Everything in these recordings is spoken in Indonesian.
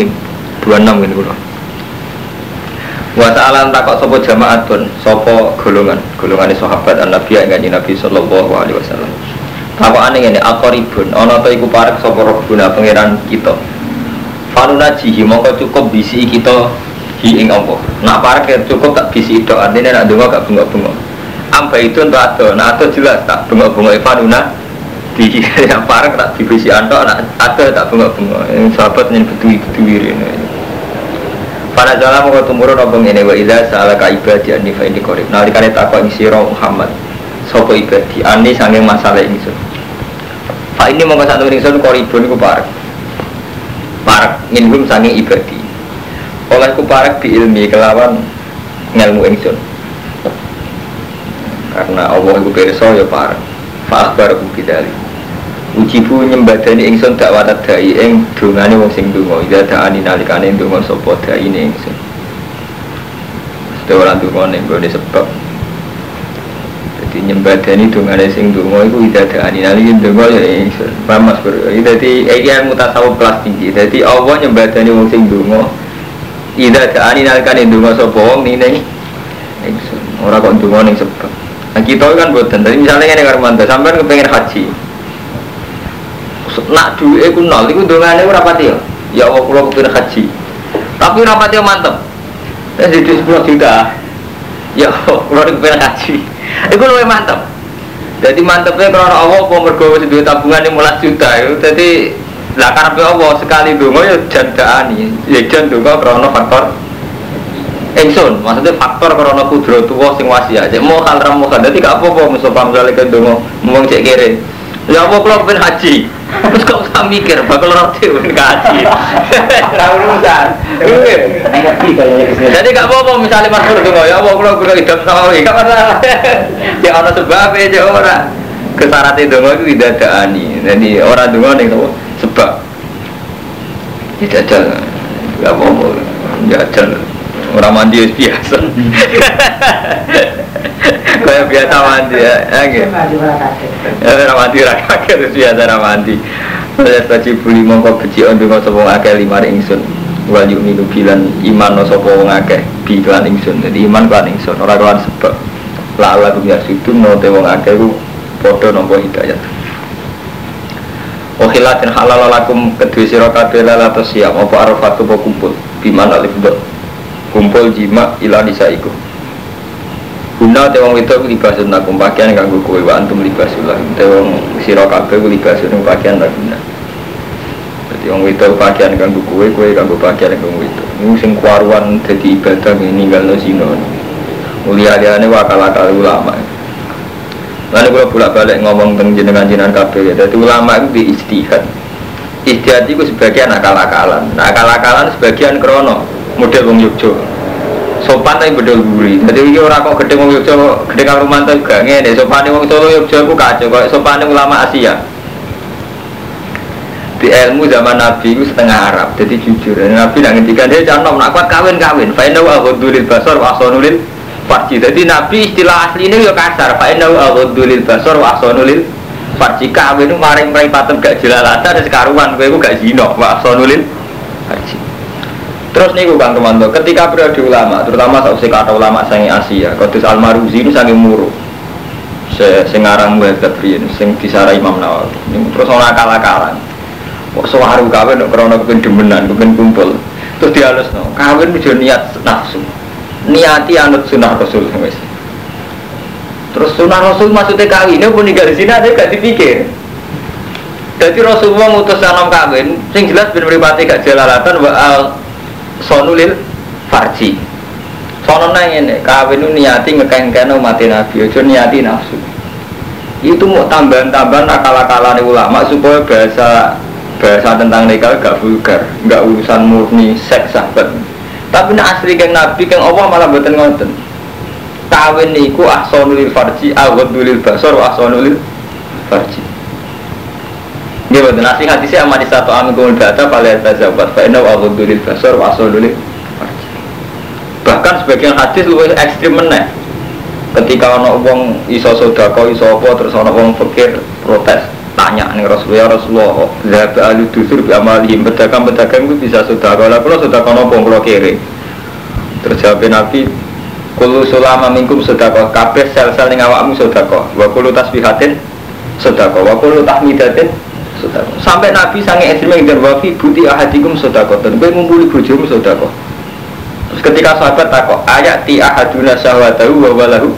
Rahim 26 ini kula Wa ta'ala takok sapa jamaat pun sapa golongan. Golongane sahabat Nabi yang kanjeng Nabi sallallahu alaihi wasallam. Takokane ngene aqribun ana ta iku parek sapa Rabbuna pangeran kita. Fanuna jihi mongko cukup bisi kita hi ing apa Nak parek ya cukup tak bisi itu. Artinya nak donga gak bengok-bengok. Amba itu untuk ado, nah ado jelas tak bengok-bengok Fanuna di yang parek tak bisi ando nak ado tak bengok-bengok Yang sahabat yang betul-betul ini Pada jalan mau tumurun obong ini wa idza salaka ibadi anni fa inni qarib. Nalikane takwa ing sira Muhammad. Sopo ibadi anni sanging masalah ingsun. Fa ini mongko satu ingsun qaribun iku parek. Parek ngingum sanging ibadi. Oleh ku parek bi ilmi kelawan ngelmu ingsun. Karena Allah iku pirsa ya parek. Fa akhbar ku bidali. Ujibu nyembadani ingsun dakwah dai ing dongane wong sing donga ida daani nalikane donga sapa dai ning ingsun. Mesti ora donga ning gone sebab. Jadi nyembadani dongane sing donga iku ida daani nalikane donga ya ingsun. Paham Mas Bro? Dadi iki yang mutasawuf kelas tinggi. Dadi Allah nyembadani wong sing donga ida daani nalikane donga sapa wong ning ingsun. Ora kok donga ning sebab. Nah kita kan buatan, tadi misalnya ini karmanda, sampai kepengen haji, nak duwe ku nol iku dongane ora pati ya. Ya Allah kula kepengin haji. Tapi ora pati mantep. Wis di 10 juta. Ya Allah kula kepengin haji. Iku luwih mantep. Jadi mantepnya karena Allah kok mergo wis duwe tabungan 15 juta itu. Jadi lah karepe Allah sekali donga ya jandani. Ya jan donga karena faktor Engsun, maksudnya faktor karena kudro tua sing wasiat. Cek mau hal ramu kan, jadi gak apa-apa misalnya misalnya ke dongo, ngomong cek kere. Ya apa kalau pengen haji? Terus kok usah mikir, bakal roti pengen haji. Tahu urusan. Jadi gak apa-apa misalnya mas Pur ya apa kalau gue hidup sama gak masalah. Ya orang sebab aja orang. Kesarat itu itu tidak ada ani. Jadi orang dungo nih sebab. Tidak ada. Gak apa-apa. Ya ada. Orang mandi biasa. Kayak biasa mandi ya, ya gitu. Ya ora mandi ora kaget terus biasa ora mandi. Saya saji buli mongko beci on donga sapa akeh lima ingsun. Wa yu'minu bilan iman no sapa wong akeh bi kelan ingsun. Jadi iman kelan ingsun ora kelan sebab. La ala kum yasudun no te wong akeh ku padha nampa hidayat. Wakhilatin halal lakum kedua sira kabeh lato siap apa arafatu apa kumpul biman alif kumpul jima ila nisaikum Guna te wong wedok libasun nakum pakaian kanggo kowe wa antum libasul lah. Te wong sira kabeh libasun pakaian lah guna. Dadi wong wedok pakaian kanggo kowe, kowe kanggo pakaian kanggo wedok. Iku sing kuaruan dadi ibadah ninggalno zina. Mulia-liane wakal-akal ulama. Lalu kalau bolak-balik ngomong tentang jenengan jenengan kabeh ya. Dadi ulama itu di istihad. Istihad itu sebagian akal-akalan. Nah akal-akalan sebagian krono model wong Yogyakarta sopan tapi bedol guri. Jadi ini orang kok gede wong Yogyo, gede kang Romanto juga ngene. Sopan wong Solo Yogyo aku kacau. Kok sopan ulama Asia. Di ilmu zaman Nabi itu setengah Arab, jadi jujur. Nabi nak ngendikan dia jangan nak kuat kawin kawin. Fa'inau aghudulil basar wa ahsanulil farji. Jadi Nabi istilah asli ini ya kasar. Fa'inau aghudulil basar wa ahsanulil farji. Kawin itu maring maring patem gak jelalatan dan sekaruan. Kowe gak zino wa farji. Terus nih Kang Romanto, ketika periode ulama, terutama saat kata ulama sangi Asia, Qudus Al-Maruzi itu sangi muru. Se sengarang buat Gabriel, sing disara Imam Nawawi. Terus orang akal-akalan. Kok sewaru kawin kok krana kepen demenan, kepen kumpul. Terus dihalus no, kawin udah niat nafsu. Niati anut sunnah Rasul wis. Terus sunnah Rasul maksudnya kawin, pun ninggal di sini ada gak dipikir. Jadi Rasulullah ngutus salam kawin, sing jelas ben mripate gak jalalatan wa al sonulil farji. Sono nang ini kawin niati ngekengken umat nabi ojo niati nafsu. Itu mau tambahan-tambahan akal-akalan ulama supaya bahasa bahasa tentang nikah gak vulgar gak urusan murni seks sahabat. Tapi nak asli keng nabi keng Allah malah buatan ngoten. Kawin niku ahsonulil farji awadulil basor ahsonulil farji dia betul nasi hati saya amat satu amin kumul data pada tazabat fa inna wa ghudulil basar wa asolulil bahkan sebagian hadis lebih ekstrim meneh. Ketika ono wong iso sodako iso apa terus ono wong fakir protes tanya nih Rasulullah Rasulullah Zahab alu dusur bi amalihim. Pedagang-pedagang itu bisa sudah kalau kalau sudah kono kalau kiri? Terus jawab Nabi Kulu sulama minkum sedekah. Kabeh sel-sel ning awakmu sedekah. Wa kulu tasbihatin sedekah. Wa kulu tahmidatin sampai Nabi sange ekstrem yang wafi buti ahadikum sedekah. Dan kowe ngumpuli bojomu sedekah. Terus ketika sahabat takok ayat ti ahaduna syahwatahu wa walahu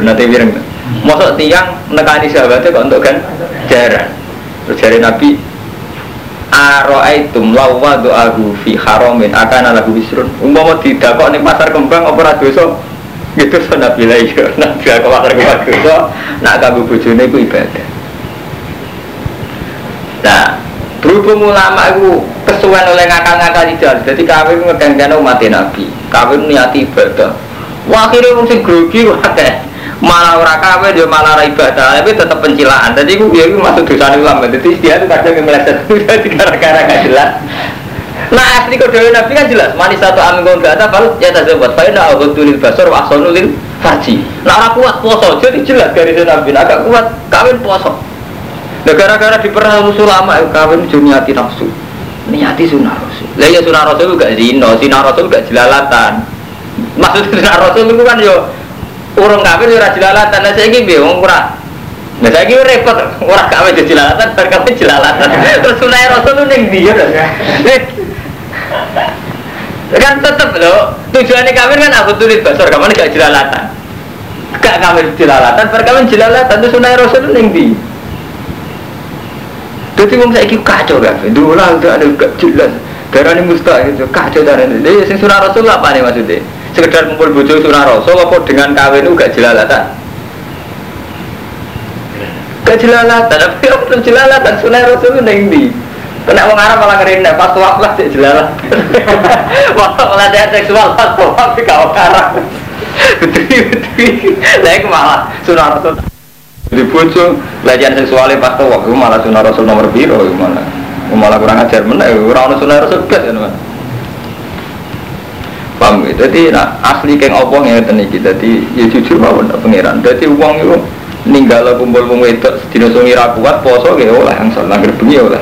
nate wireng Mosok tiang nekani sahabatnya kok untuk kan jarang. Terus jari Nabi Aro'aitum lawa do'ahu fi haramin akan lagu bisrun Umpama tidak kok nih pasar kembang apa ora Gitu so Nabi lah iya. Nabi aku pasar kembang dosa Nak kamu bujune itu ibadah Nah Berhubung ulama itu kesuwen oleh ngakal-ngakal jalan Jadi kawin ngeganggan umat Nabi. Kawin niati ibadah. Wah akhirnya mesti grogi wakil malah ora kafe dia malah ora ibadah. Tapi tetap pencilaan. Jadi gue ya masuk dosa ulama. Jadi dia itu kadang meleset. Gara-gara gak jelas. Nah asli kode nabi kan jelas. Manis satu amin gak ada baru ya tak buat fa'in aku tulil basor wa sonulil farji nah kuat poso jadi jelas dari nabi. Agak kuat kawin poso nah gara-gara diperhalus ulama kawin juniati nafsu niati sunnah rasul lah ya sunnah rasul gak zino sunnah rasul gak jelalatan maksud sunnah rasul itu kan yo urung kawin ora jelalatan lah saiki piye wong ora Nah saya kira repot, orang kawin jadi jelalatan, bar kawin jelalatan. Terus sunai rasul itu neng dia, kan tetep loh. Tujuannya kawin kan aku tulis basor, kamu gak jelalatan. Gak kawin jelalatan, bar kawin jelalatan. Terus sunai rasul itu neng dia. Jadi wong kira kacau kan, dulu lah udah ada gak jelas. Darah ini mustahil itu kacau ini. Jadi sing sunai rasul apa nih maksudnya? sekedar kumpul bojo sunah rasul apa dengan kawin itu gak jelalatan gak jelalatan tapi apa jelalatan sunah rasul itu neng di kena wong Arab malah pas waktu lah sih jelalatan waktu pelatihan seksual pas waktu kau karang betul betul lagi malah sunah rasul di bojo pelatihan seksualnya pas waktu malah sunah rasul nomor biru malah. Malah kurang ajar mana orang sunah rasul gas ya paham gitu jadi nah, asli keng opong yang ngeten iki? Jadi ya jujur mawon pangeran. Jadi uang itu ninggal kumpul wong wedok sedina sungi ra kuat poso ge oleh angsal langgar bengi oleh.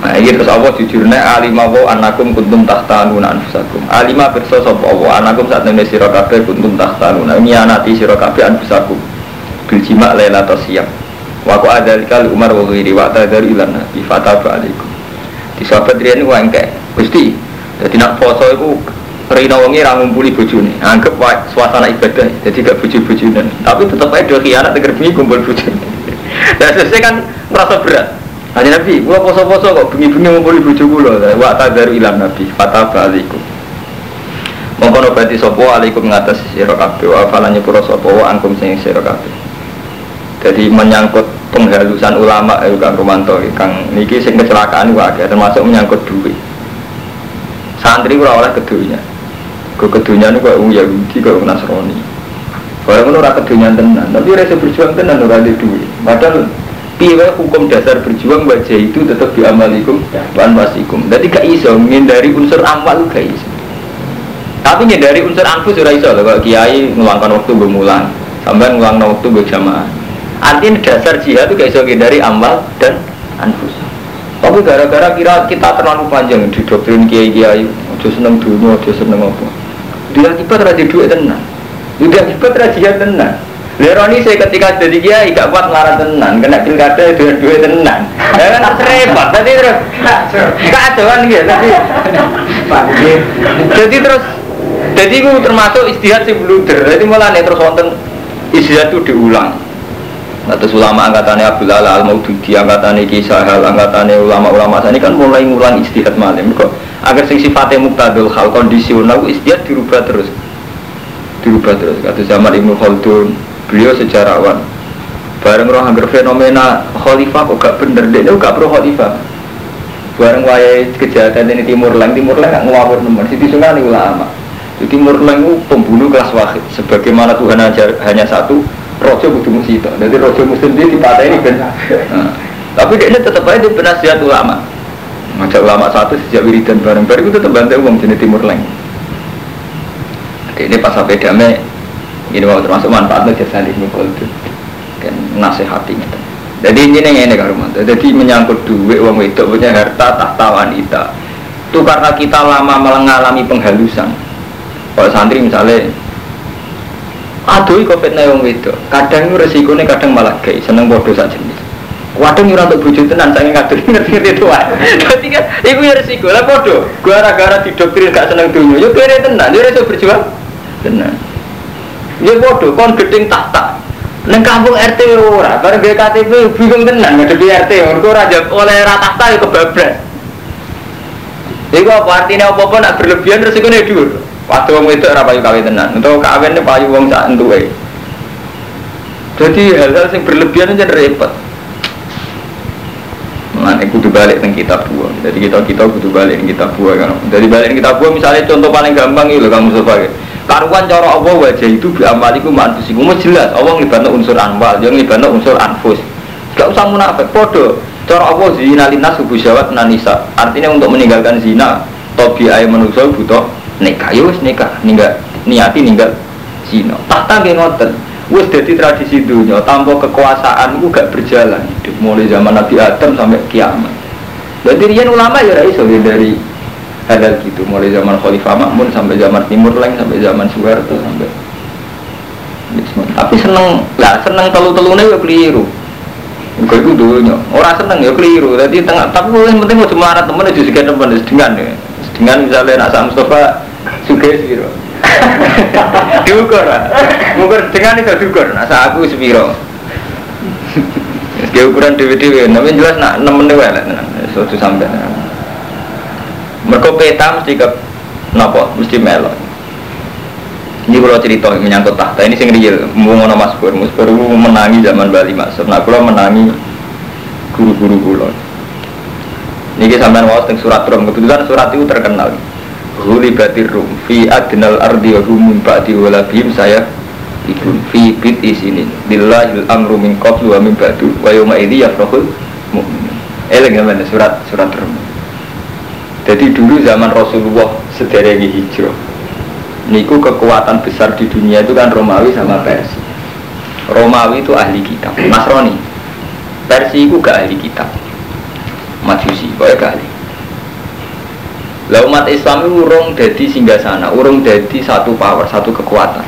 Nah, ini terus Allah jujurnya alima wa anakum kuntum tahtanuna anfusakum. Alima Allah anakum saat ini sira kabeh kuntum tahtanuna. Ini anati sira kabeh anfusakum bil jima lailatul siap wa qad adzalika umar wa ghairi wa tadzari ilan nabi fataba alaikum di sahabat riyen ku engke Gusti jadi nak poso itu Rina wengi ra ngumpuli bojone. Anggap wae suasana ibadah. Jadi gak bojo-bojone. Tapi tetap aja do khianat tegar bengi kumpul bojone. Dan selesai kan merasa berat. Hanya Nabi, gua poso-poso kok bengi-bengi ngumpuli bojo kula. Wa tadaru ilam Nabi, fataba alaikum. Mongkon obati sapa alaikum ngatas sira kabeh wa falan nyepuro sapa wa angkum sing sira. Jadi menyangkut penghalusan ulama eh, Kang Romanto, Kang niki sing kecelakaan wae termasuk menyangkut duit. Santri ora oleh kedunya. Ke kedunya ini kok orang Yahudi kok orang Nasrani. Kalau itu ora kedunya tenan tapi rasa berjuang tenan ora ada duit. Padahal piwe hukum dasar berjuang baca itu tetap diamalikum wan wasikum jadi gak iso menghindari unsur amal gak iso. Tapi menghindari unsur anfus ora iso kalau kiai ngeluangkan waktu bermulan sampai ngeluangkan waktu berjamaah artinya dasar jihad itu gak iso menghindari amal dan anfus tapi gara-gara kira kita terlalu panjang di doktrin kiai kiai, ojo seneng dunia, ojo seneng apa. Dia akibat raja duit tenang. Dia akibat raja tenang. Leroni saya ketika jadi kiai gak kuat marah tenang, kena pilkada dengan duit tenang. Ya kan repot. Tadi terus kacau kan gitu. Tadi jadi terus jadi itu termasuk istihad si bluder. Jadi malah nih terus wonten istihad itu diulang. Atas ulama angkatannya Abdul Ala al Maududi, angkatannya Kisah Hal, angkatannya ulama-ulama ini kan mulai ngulang istihad malam. Kok agar sing sifatnya muktadul hal kondisional istihad dirubah terus, dirubah terus. Kata zaman Ibnu Khaldun, beliau sejarawan. Bareng roh hampir fenomena khalifah kok gak bener, dia gak pro khalifah. Bareng wayai kejahatan ini Timur Leng, Timur Leng gak ngawur nemen, Siti Sungai ulama. Timur Leng pembunuh kelas wahid, sebagaimana Tuhan hanya satu, rojo butuh musik jadi rojo muslim dia dipatah ini kan nah, tapi dia tetap aja di penasihat ulama. Ngajak ulama satu sejak wiridan bareng bareng itu tetap bantu uang jenis timur leng. Ini pas sampai damai ini mau termasuk manfaatnya jasa di Nikol itu. Kan nasihati gitu. Jadi ini yang ini kan Jadi menyangkut duit uang itu punya harta tahta wanita. Itu karena kita lama mengalami penghalusan. Kalau santri misalnya aduh covid fitnah wong itu kadang resikonya kadang malah gay seneng bodoh saja jenis Waduh nyurah untuk bujuk tenan, saya ngerti ngerti ngerti itu Berarti kan, itu ya resiko lah bodoh. Gara-gara didoktrin gak seneng dunia, yuk kira tenan, dia resiko berjuang tenan. Ya bodoh, kon gedeng tahta. Neng kampung RT ora, bareng gue KTP bingung tenan ngadepi RT, mergo ora oleh rata tahta ya kebablas. Iku apa artinya apa-apa nak berlebihan resikonya dhuwur. Waktu wong itu ora payu kawin tenan, untuk kawin payu wong sak entuke. Jadi hal-hal yang berlebihan aja repot. Mengenai kudu balik tentang kitab buah. Jadi kita kita kudu balik kitab buah kan. Jadi balik kitab buah misalnya contoh paling gampang itu kamu sebagai karuan cara Allah wajah itu bi amaliku mantusiku jelas Allah ngibana unsur anwal, yang ngibana unsur anfus. Gak usah munafik, podo. Cara Allah zina linas subuh syawat nanisa. Artinya untuk meninggalkan zina, tobi ayat manusia butuh nikah ya wis nikah ninggal niati ninggal zina. Tahta nggih ngoten. Wis dadi tradisi dunia tanpa kekuasaan itu gak berjalan hidup. Mulai zaman Nabi Adam sampai kiamat. Jadi rian ulama ya iso dari hadal gitu. Mulai zaman Khalifah Makmun sampai zaman Timur Leng sampai zaman Soeharto sampai tapi seneng lah seneng telu-telune ya keliru. Gue itu dulunya orang seneng ya keliru. Jadi tengah tapi yang penting mau cuma temen itu juga temen dengan ya. Dengan misalnya nak Mustafa Suge sepiro. Diukur lah. Ukur dengan itu diukur. Nah, aku sepiro. Dia ukuran dewi-dewi, tapi jelas nak nemen dewi lah, suatu sampai. Mereka peta mesti ke nopo, mesti melon. Ini kalau cerita menyangkut tahta ini sing real, mau Mas Pur, Mas Pur menangi zaman Bali Mas. Nah, kalau menangi guru-guru kulo. Ini sampai wawas surat Rom, kebetulan surat itu terkenal batir rum. Fi adnal ardi wa hum ba'di walabihim saya ikun fi bit isinin billahil amru min qablu wa min ba'du wa yawma idhi yafrahul mu'minun eleng ya mana surat surat rum. Jadi dulu zaman Rasulullah sederegi hijrah niku kekuatan besar di dunia itu kan Romawi sama Persia. Romawi itu ahli kitab Nasrani. Persia itu gak ahli kitab. Majusi, kok gak ahli lah umat Islam itu urung jadi singgah sana, urung jadi satu power, satu kekuatan.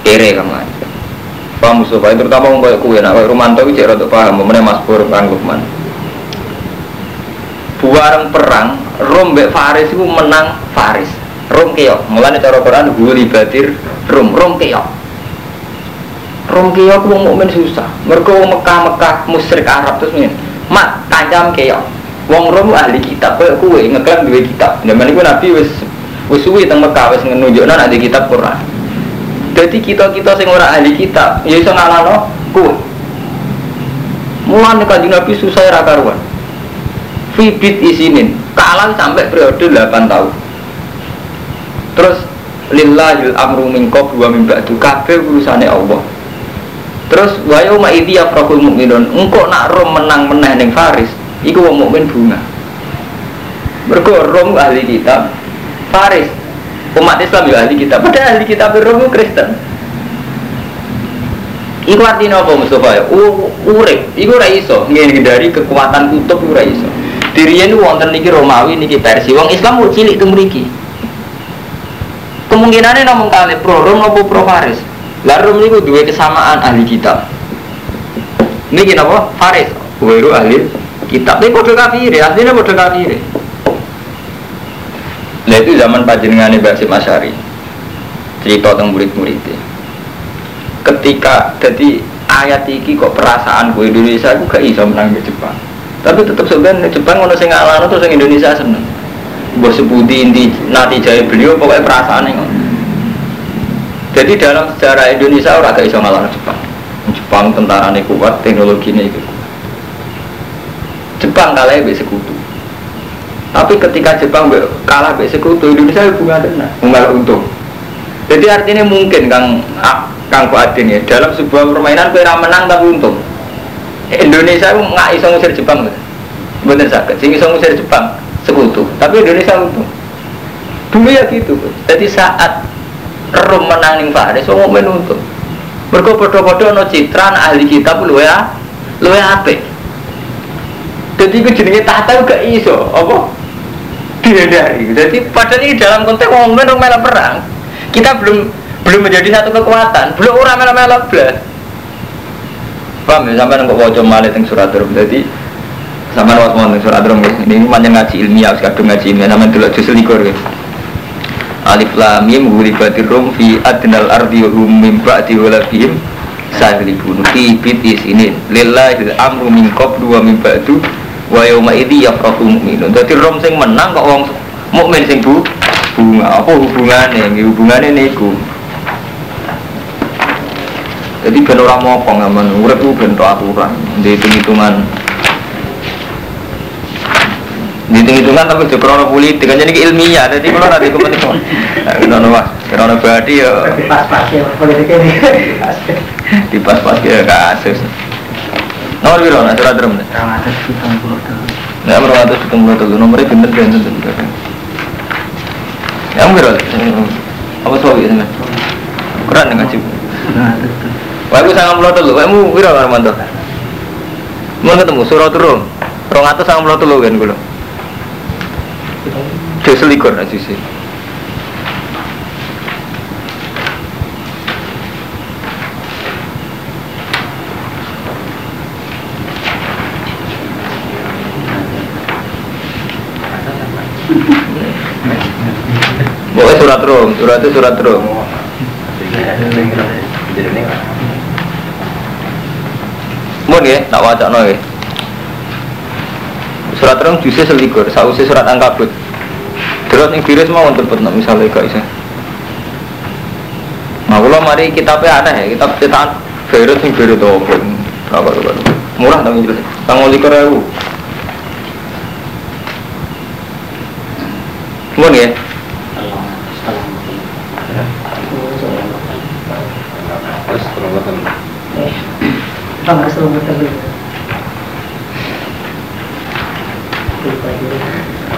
Kere kan aja. Paham Mustafa, terutama orang kayak kue, kayak Romanto itu cek untuk paham, mana Mas Pur, Kang Lukman. Buarang perang, Rom be Faris itu menang Faris. Rom keok, mulanya cara Quran gue libatir Rom, Rom keok. Rom keok wong mukmin susah. Mereka Mekah Mekah musyrik Arab terus nih, mat kancam keok. Wong Rom ahli kitab, kue kue ngeklaim dua kitab. Zaman itu Nabi wis wis suwi teng Mekah wis nunjukno ada kitab Quran. Jadi kita kita sing ora ahli kitab, ya iso ngalano kue. Mulane kanjeng Nabi susah ra karuan. Fibit isinin, kalah sampai periode 8 tahun. Terus lillahil amru min qablu wa min ba'du kabeh urusane Allah. Terus wa yauma idzi yafrahul mu'minun, engko nak rom menang meneh ning Faris, Iku wong mukmin bunga. Mergo Rom ahli kitab, Faris umat Islam juga ahli kitab. Padahal ahli kitab Rom Kristen. Iku artinya apa Mustafa ya? Urip, iku ora iso dari kekuatan kutub ora iso. Diriyen wonten niki Romawi niki Persia. Wong Islam mau cilik teng mriki. Kemungkinannya namun kali pro Rom atau pro Faris. Lah Rom niku dua kesamaan ahli kitab. Niki napa? Faris. Weru ahli kitab ini kode kafir aslinya kode kafir. Nah itu zaman panjenengan Basim Asyari cerita tentang murid-murid ketika jadi ayat ini kok perasaan gue Indonesia aku gak bisa menang di Jepang. Tapi tetap sebenarnya Jepang ngono sing ngalano terus Indonesia seneng. Bos sebuti inti nanti jaya beliau pokoknya perasaan ini jadi dalam sejarah Indonesia orang gak bisa ngalano Jepang. Jepang tentara kuat teknologi ini Jepang kalah be sekutu. Tapi ketika Jepang kalah be sekutu, Indonesia bunga tenang, bunga untung. Jadi artinya mungkin Kang ah, Kang Fuadin ya dalam sebuah permainan kira menang tapi untung. Indonesia nggak iso ngusir Jepang, bener sakit. Sing iso ngusir Jepang sekutu, tapi Indonesia untung. Dulu ya gitu, jadi saat Rom menang ning Faris, semua menuntung. Mereka bodoh-bodoh no citra ahli kitab lu ya apik. Jadi itu jenenge tahta gak iso, apa? Dihindari. Jadi padahal ini dalam konteks wong men melok perang. Kita belum belum menjadi satu kekuatan, belum orang melok-melok belas. Paham ya sampai nggak wajah malih teng surat rum. Jadi sama was mau surat rum ini macam ngaji ilmiah, kadung ngaji ilmiah namanya dulu justru likur. Alif lam mim ghulibatir rum fi adnal ardi wa hum min ba'di walabihim sahlibun fi bitis ini lillahi amru min qablu wa min ba'du wa yawma idhi yafrahu mu'minun. Dadi rom sing menang kok wong mukmin sing bu bunga apa hubungannya hubungannya niku. Jadi ben ora mopo ngamen urip ku ben aturan. Di hitung-hitungan. Di hitung-hitungan tapi juga krono politik kan jadi ilmiah jadi kalau nanti kepentingan krono mas. Krono berarti ya. Pas-pas ya politik ini. Di pas-pas ya kasus Nomor biru, nah surat drum nih. rawatus hitung puluh tahun Nah, nomor nomornya bener bener bener. Yang biru, apa suami ini? Kurang dengan tuh Wah, aku sangat puluh tuh, kamu kan mantu? Mau ketemu surat turun, rong atas sangat puluh tuh kan gue. Dia selikur aja sih. Pokoknya surat rum, surat itu surat rum. Mun ya, tak wajak no ya. Surat rum justru selikur, sausi surat angkabut. Terus yang virus mau untuk pernah misalnya gak bisa. Nah, kalau mari kitabnya aneh ya, kitab cetakan virus yang virus itu apa? Apa? Murah tapi jelas. Tanggal likur ribu. Mun ya, Bang Rasul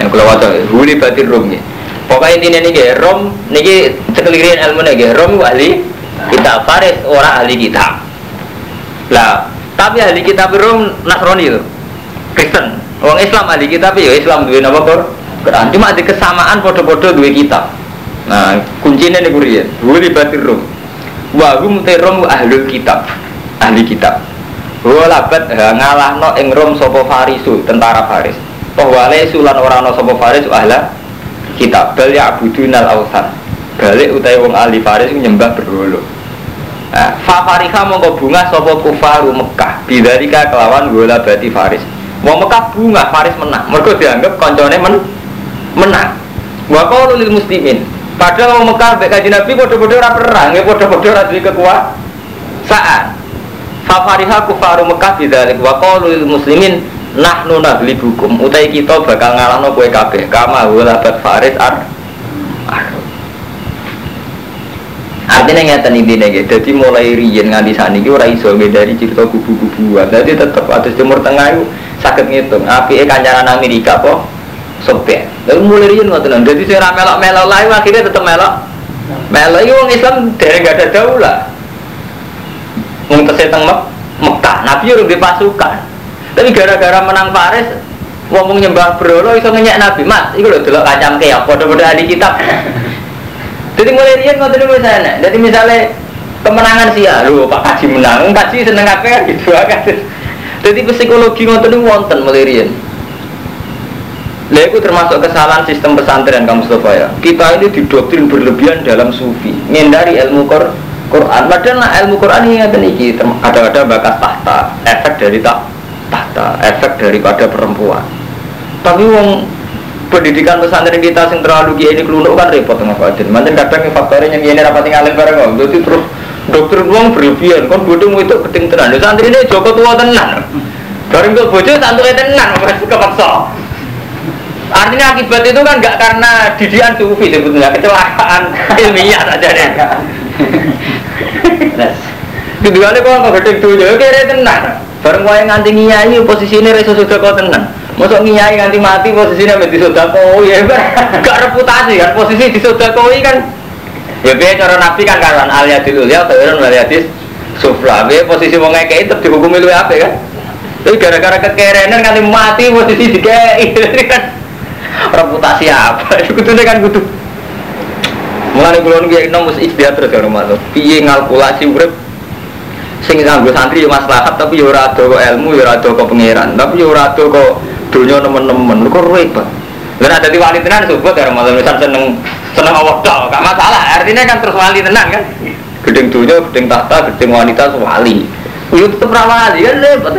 yang kalau wajah huli batin rum ya. Pokoknya intinya nih rom nih sekelirin ilmu nih rom itu ahli kita Faris orang ahli kitab. Lah tapi ahli kitab rom Nasrani itu Kristen. Orang Islam ahli kitab ya Islam dua nama kor. Cuma ada kesamaan foto-foto dua kitab. Nah kuncinya nih kurian huli batin rum. Wahum terom ahli kitab ahli kitab. Walabat ngalah no ing rom sopo Farisu tentara Faris. Bahwa sulan orang no sopo Faris ahla kitab bal ya abudunal ausan. Balik utai wong ahli Faris nyembah berhulu. Nah, fa fariha mongko bunga sopo kufaru Mekah. Bidarika kelawan gola bati Faris. Wong Mekah bunga Faris menang. Mereka dianggap koncone men menang. Wa qalu lil muslimin. Padahal wong Mekah mek kanjeng Nabi padha-padha ora perang, ya padha-padha ora duwe kekuasaan. Fafariha kufaru Mekah bidzalik wa qalu lil muslimin nahnu naglibukum utai kita bakal ngalahno kowe kabeh kama walabat faris ar ar Artinya ngeten intine nggih. Dadi mulai riyen nganti saniki ora iso dari cerita kubu-kubuan. Dadi tetep atus Timur Tengah itu saged ngitung. Apike kancaran Amerika apa? Soviet. Lalu mulai riyen ngoten. Dadi sing ra melok-melok akhirnya tetep melok. Melok iki wong Islam dereng gak ada daulah. Tesih teng Mek Mekah, Nabi urung di pasukan. Tapi gara-gara menang Faris, ngomong nyembah berolo iso ngenyek Nabi. Mas, iku lho delok kacam keok padha-padha ahli kitab. Jadi mulai riyen ngoten niku sana. Jadi misalnya kemenangan sih ya, lho Pak Kaji menang, Kaji seneng kan gitu kan. Jadi psikologi ngoten niku wonten mulai riyen. Lah itu termasuk kesalahan sistem pesantren kamu Mustafa ya. Kita ini didoktrin berlebihan dalam sufi, menghindari ilmu Qur Quran. Padahal nah, ilmu Quran ini ngeten iki ada-ada bakas tahta, efek dari tak tahta, efek daripada perempuan. Tapi wong pendidikan pesantren kita sing terlalu kiai ini kelunuk kan repot nggak Fadil. Mantan kadang yang faktornya yang ini rapat tinggalin bareng kok. Jadi terus dokter uang berlebihan, kan bodoh itu keting tenan. Ya, santri ini Joko tua tenan. Bareng tuh bojo santuy tenan, masih kepaksa. Artinya akibat itu kan nggak karena didian sufi sebetulnya kecelakaan ilmiah saja deh. Kedua kok nggak gede ya kira tenan. Bareng yang nganti ngiyai posisi ini reso sudah kau tenan. Masuk ngiyai nganti mati posisinya menjadi sodako ya gak reputasi kan posisi di sodako kan. Ya biar cara nabi kan karuan al yadil ulia khairun wal yadis sufla. Biar posisi mau ngekei tetap dihukumi lu apa kan? Tapi gara-gara kekerenan kan mati posisi dikei. Kan reputasi apa? Itu kan kudu. Mulane kula niku nek mesti istiadat terus ya rumah tuh. Piye ngalkulasi urip sing nganggo santri yo maslahat tapi yo ora ado kok ilmu yo ora ado kok pangeran tapi yo ora ado kok donya nemen-nemen kok repot. Lah ada di wali tenan sebut ya Ramadan misal seneng seneng Allah tok gak masalah artinya kan terus wali tenan kan. Gedeng donya, gedeng tahta, gedeng wanita wali. Yo tetep wali kan repot.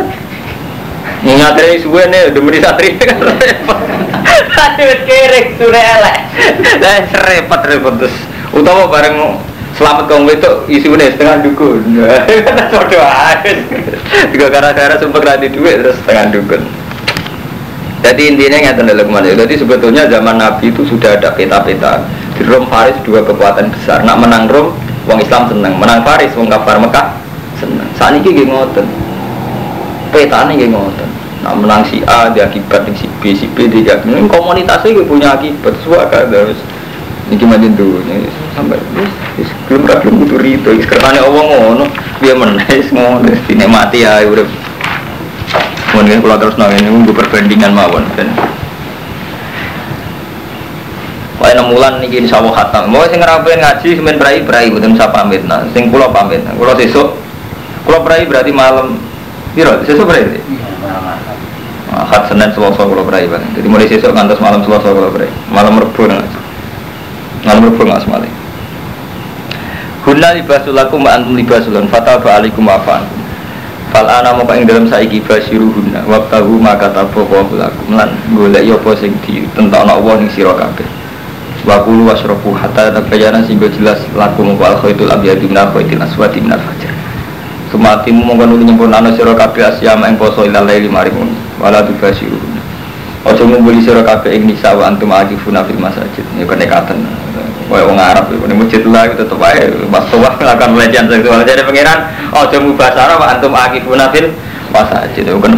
Ngatri suwe nih, udah meni kan repot. Aduh kerek suwe elek. Lah repot repot terus. Utawa bareng selamat kaum itu isunya setengah dukun. Bodoh aja. Juga gara-gara sumpah rati duit terus setengah dukun. Jadi intinya nggak dalam ke mana. Jadi sebetulnya zaman Nabi itu sudah ada peta-peta. Di Rom Faris dua kekuatan besar. Nak menang Rom, wong Islam seneng. Menang Faris, wong kafir Mekah seneng. Saat ini ngoten. Peta ini gak ngoten. Nak menang si A dia akibat si B, si B dia Ini komunitasnya gue punya akibat. Semua kan terus. Ini dulu ini sampai belum gak belum butuh rito. Sekarang Allah ngono, dia menaik ngono, dinikmati ya udah. Mungkin kalau terus nongin ini gue perbandingan mawon dan Wah, enam bulan nih insya Allah khatam. Mau sing ngerapain ngaji, semen berai berai, bukan saya pamit. Nah, sing pulau pamit. Pulau sesuk, pulau berai berarti malam. Biro, sesuk berai. Ahad Senin Selasa kalau berai bang. Jadi mulai sesuk ngantos malam Selasa kalau berai. Malam Rebu nggak. Malam Rebu nggak semali. Hunna libasul lakum wa antum libasul fatal fa alaikum wa afan. Fal ana moko ing dalam saiki basiru hunna wa tahu maka tabu wa lakum lan golek yo apa sing ditentokno Allah ning sira kabeh. Wa kulu wasrabu hatta tabayyana sing jelas lakum wa al khaitul abyadu min al khaitil aswadi min al fajr. Sumatimu mongko nuli nyempurnano sira kabeh asyama ing poso ilal laili maring wala tubasiru. Ojo ngumpuli sira kabeh ing nisa wa antum akifuna fil masajid. Ya kenekatan. Wah, wong Arab itu ini masjid lah itu tetap aja pas tua melakukan pelecehan seksual jadi pangeran jamu bahasa Arab antum akifuna fil masajid itu kan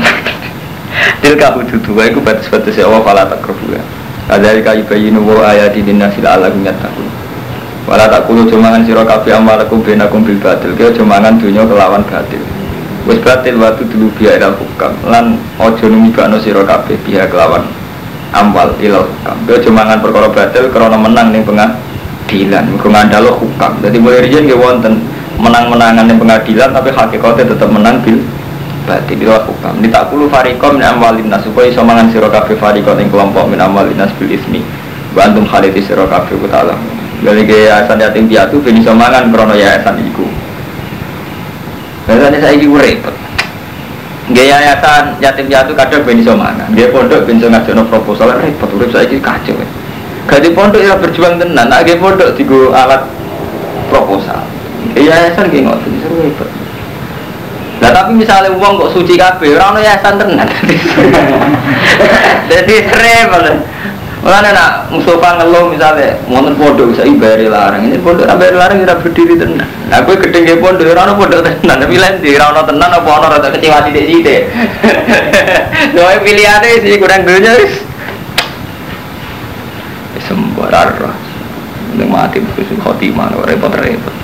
tilka hududu itu batas-batas ya Allah fala takruhu ya ada kayu bayinu wa ayati dinnasil ala takun wala takulu cumangan sira kabeh amalakum benakum bil batil. Kaya cumangan dunya kelawan batil. Wis batil watu dulu biya ilal hukam. Lan ojo numibakno sira kabeh biya kelawan amwal ilal hukam. Kaya cumangan perkara batil krana menang ning pengadilan. Mergo ngandalo hukam. Jadi mulai riyen nggih wonten menang-menangan ning pengadilan tapi hakikatnya tetap menang bil batil ilal hukam. Ini tak kulu fariqom min amwalin nas supaya iso mangan sira kabeh fariqom ing kelompok min amwalin nas bil ismi. Wa antum khaliti sira ta'ala dari yayasan yatim piatu ben iso mangan krana yayasan iku Biasanya saya ini repot. Gaya yayasan yatim piatu kadang ben iso mangan. Dia pondok ben iso ngajono proposal repot urip saya ini kacau. Gadi pondok ya berjuang tenan, nak gaya pondok digo alat proposal. Gaya yayasan gaya ngotot iso repot. Nah tapi misalnya uang kok suci kabeh, ora ono yayasan tenan. Jadi repot. Mana nak Mustafa ngeluh misalnya, wonten pondok bisa ibari larang, ini pondok sampai larang kita berdiri tenan. Nah gue gedeng ke pondok, orang pondok tenan, tapi lain di orang tenan apa orang rada kecewa deh. Doa pilihannya sih kurang dunia wis. Sembarar, ini mati bukan khotimah, repot-repot.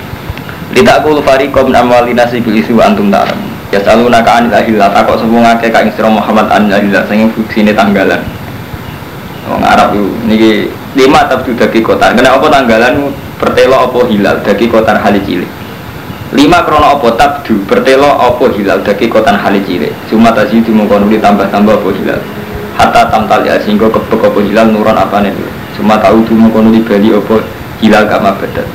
Tidak kul fariqom amwalina sibil isu antum taram. Ya selalu naka anil ahillah, takut semua ngake sira Muhammad anil ahillah, sehingga fungsinya tanggalan. Wong Arab itu niki lima tabdu dagi kota. Kena apa tanggalan pertelo apa hilal dagi kota hali cilik. Lima krono apa tabdu pertelo apa hilal dagi kota hali cilik. Cuma tadi itu mengkono tambah-tambah apa hilal. Hatta tamtal ya sehingga kebek apa hilal nuron apa nih. Cuma tahu tuh mengkono di bali apa hilal kama badat.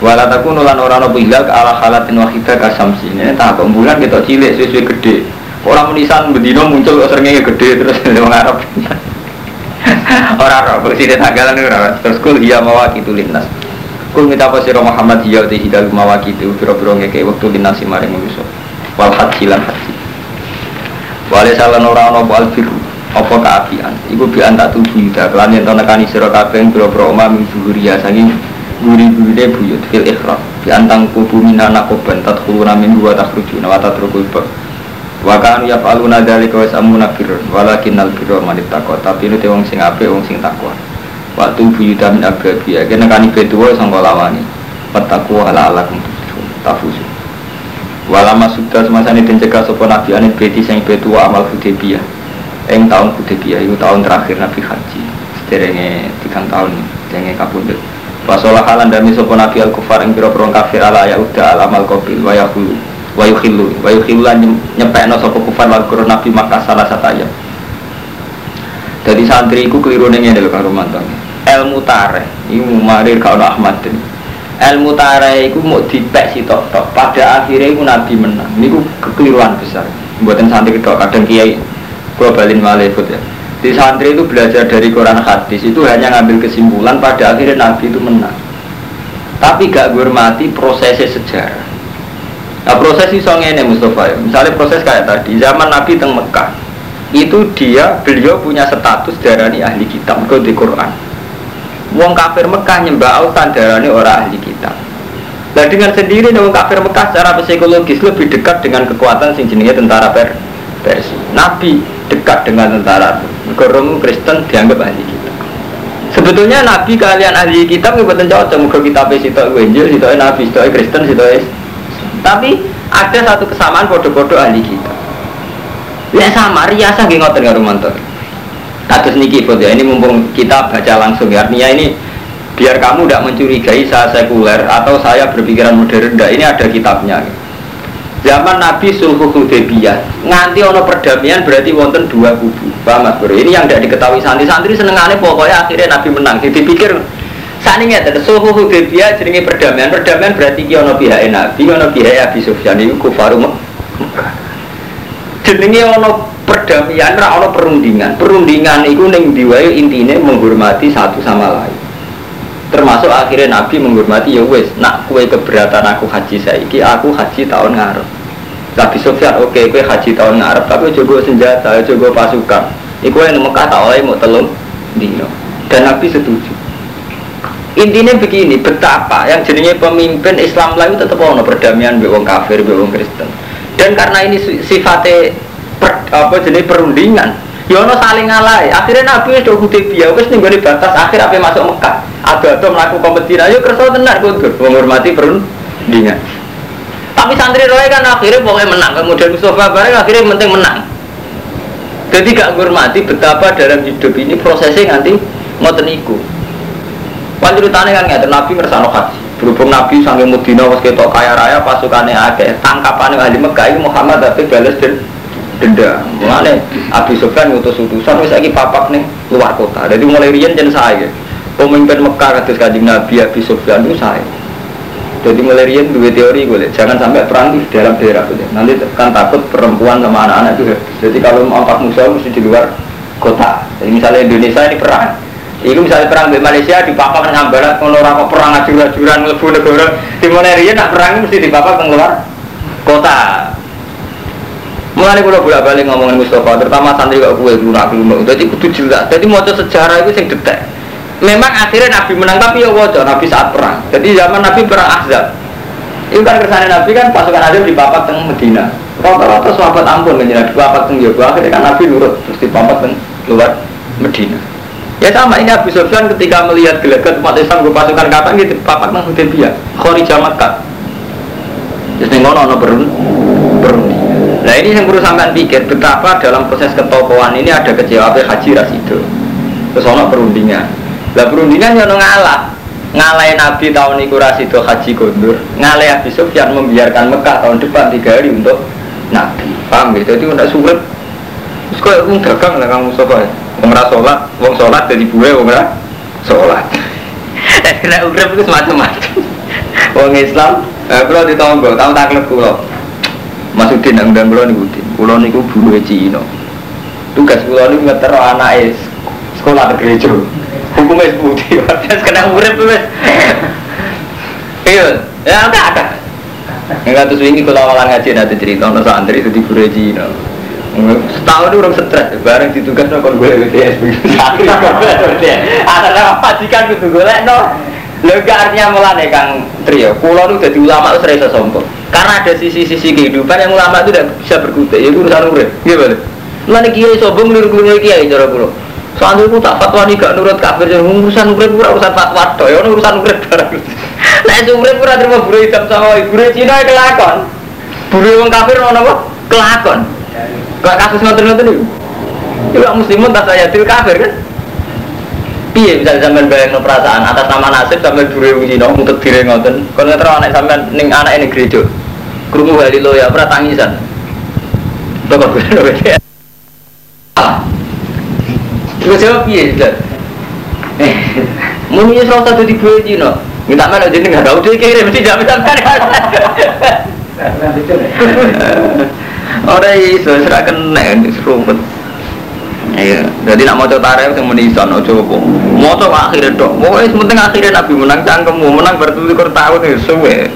Walau takun nulan orang apa hilal ke ala halatin wahidah kasamsi. Ini tak bulan kita cilik sesuai gede. Orang menisan bedino muncul seringnya gede terus orang Arab. Orang roh sini tanggalan ora terus kul iya mawaqitu linnas. Kul minta apa sira Muhammad iya te hidal mawaqitu pira-pira ngeke wektu linnas maring manusa wal haji lan haji. Wale salan ora ana apa albiru apa kaapian iku bi anta tuju ida kelan yen nekani sira kabeh pira-pira omah min zuhuriya saking guri-gurine buyut fil ikhram. Bi antang kubu minana koban min wa takhrujuna wa tatrukul Wa kan ya faluna dzalika wa samuna birrun walakin al birra man ittaqa tapi itu wong sing apik wong sing takwa. Waktu buyuta min ababi ya kene kan ibe tuwa sangka lawani. Petakwa ala ala kum tafusu. Walama sudah semasa ini mencegah sopo nabi anit beti sing betu wa amal Hudaybiyah. Eng tahun Hudaybiyah itu tahun terakhir nabi haji. Sederenge tiga tahun jenge kapundhut. Wasolah halan dami sopo nabi al kufar ing pira-pira kafir ala ya udah al amal qabil wa yukhillu wa yukhillu lan nyepekno sopo kufar wal qurun nabi maka salah sataya. Jadi santri iku keliru ning ngene lho karo mantan. Ilmu tareh iku marir karo Ahmad. Ilmu tareh iku mau dipek sitok tok. Pada akhirnya iku nabi menang. Niku kekeliruan besar. Buatan santri tok kadang kiai gua balin malih ya. Di santri itu belajar dari Quran hadis itu hanya ngambil kesimpulan pada akhirnya nabi itu menang. Tapi gak hormati prosesnya sejarah. Nah proses iso ngene Mustafa ya. Misalnya proses kayak tadi zaman Nabi teng Mekah itu dia beliau punya status darani ahli kitab ke di Quran. Wong kafir Mekah nyembah autan darani orang ahli kitab. Nah dengan sendiri wong kafir Mekah secara psikologis lebih dekat dengan kekuatan sing jenenge tentara per Persia. Nabi dekat dengan tentara Rom Kristen dianggap ahli kitab. Sebetulnya Nabi kalian ahli kitab nggak betul cocok. Muka kitab sitok Injil, Nabi, sitok Kristen, sitok Tapi ada satu kesamaan bodoh-bodoh ahli kitab. Ya sama, riasa gak ngotot nggak romantis. Kados niki foto ya, ini mumpung kita baca langsung ya. Artinya ini biar kamu tidak mencurigai saya sekuler atau saya berpikiran modern. Nah, ini ada kitabnya. Zaman Nabi Sulhu Hudaybiyah nganti ono perdamaian berarti wonten dua kubu. Paham Bro? Ini yang tidak diketahui santri-santri senengannya pokoknya akhirnya Nabi menang. Dipikir saat ini ada Sulhu Hudaybiyah jenenge perdamaian. Perdamaian berarti ki ono pihak Nabi, ono pihak Abi Sufyan kufaru Mekah. Jenenge ono perdamaian, ra ono perundingan. Perundingan itu ning diwae intine menghormati satu sama lain. Termasuk akhirnya Nabi menghormati ya wes, nak kue keberatan aku haji saiki, aku haji tahun ngarep. Nabi Sofyan oke, kue haji tahun ngarep, tapi jogo senjata, jogo pasukan. Iku yang Mekah tak oleh mau telung dino. Dan Nabi setuju. Intinya begini, betapa yang jadinya pemimpin Islam lain tetap ono perdamaian be wong kafir, be wong Kristen. Dan karena ini sifatnya per, apa jenis perundingan, ya ono saling ngalai. Akhirnya Nabi itu Hudaybiyah, wis ning gone batas akhir apa masuk Mekah. Ada-ada melakukan kompetisi, ayo kerso tenar kudu menghormati perundingan. Tapi santri roy kan akhirnya pokoknya menang. Kemudian Mustafa bareng akhirnya penting menang. Jadi gak menghormati betapa dalam hidup ini prosesnya nanti ngoten iku. Kan ceritanya kan ngerti Nabi ngersano haji. Berhubung Nabi sampai Medina was ketok kaya raya pasukannya akeh. Tangkapan ahli Mekah ini Muhammad tapi balas dan denda. Mulane Abi Sufyan ngutus utusan wis saiki papak nih luar kota. Jadi mulai riyen jen saya. Pemimpin Mekah kados Kanjeng Nabi Abi Sufyan itu saya. Jadi mulai riyen dua teori gue, jangan sampai perang di dalam daerah gitu. Nanti kan takut perempuan sama anak-anak juga. Jadi kalau mau empat musuh mesti di luar kota. Jadi misalnya Indonesia ini perang, Iku misalnya perang di Malaysia di dengan barat kalau orang perang ajur-ajuran lebu negara di mana dia nak perang mesti di papak keluar kota. Mulai kalau bolak balik ngomongin Mustafa, terutama santri kok gue dulu nabi umum. Jadi kudu jelas. Jadi mau sejarah itu sing detek. Memang akhirnya Nabi menang tapi ya wajah Nabi saat perang. Jadi zaman Nabi perang Ahzab. Itu kan kersane Nabi kan pasukan Ahzab di papak teng Medina. Rata-rata sahabat ampun kan di papak teng Yoga. Akhirnya kan Nabi nurut terus di papak teng luar Medina. Ya sama ini Abu Sufyan ketika melihat gelagat umat Islam ke pasukan kapan gitu papak nang Hudaybiyah, Kharijah Makkah. Terus ning ngono ono berun. Nah ini yang perlu sampean pikir betapa dalam proses ketokohan ini ada kecewa haji rasido. Terus ono perundingan. Lah perundingan yang ngalah. Ngalahin Nabi tahun itu rasido haji gondur. Ngalahin Abu Sufyan membiarkan Mekah tahun depan tiga hari untuk Nabi. Paham gitu? Jadi sulit. Terus kok dagang lah kamu ya? Wong ra sholat, wong sholat jadi buwe wong ra sholat. Dan kena urip itu semacam-macam. Wong Islam, eh kalau di tonggo, tahu taklek kulo. Masudin nang dan kulo niku din. Kulo niku buruh Cina. Tugas kulo niku ngetero anake sekolah di gereja. Hukumnya seputi, terus kena urip wis. Iya, ya ada ada. Enggak terus ini kalau awalan ngaji nanti cerita, no santri itu di Cina. Setahun itu orang stres, bareng ditugas no kon gue BTS Ada nama majikan kudu gue no. Lho artinya mulane Kang Trio, pulau itu jadi ulama itu serasa sombong. Karena ada sisi-sisi kehidupan yang ulama itu tidak bisa berkutik, itu urusan urip. Gimana? Mulane kiai sombong niru-niru kiai cara pulau. Soalnya aku tak fatwa nih gak nurut kafir, jadi urusan urip pura urusan fatwa toh, ya urusan urip barang. Nah itu urip pura terima buru hitam sama ibu Cina kelakon. Buru wong kafir ono apa? Kelakon. Kok kasus ngoten-ngoten niku. Iku muslimun tas ayatil kafir kan? Piye bisa sampean bayangno perasaan atas nama nasib sampean buru wong Cina mutet dire ngoten. Kon ngetro anak sampean ning anak ini gereja. Krungu haleluya ora tangisan. Kok gue Iku jawab piye, Ustaz? Eh, muni ora usah dadi gue Cina. Minta mana jadi nggak tahu dia kirim mesti jam sampai. Ora iso serak kena serumpet. Iya, jadi nak mau coba tarik yang menisan, ojo apa. Mau coba akhirnya dok, pokoknya sementing akhirnya nabi menang cangkemmu, menang bertutur tahun itu suwe.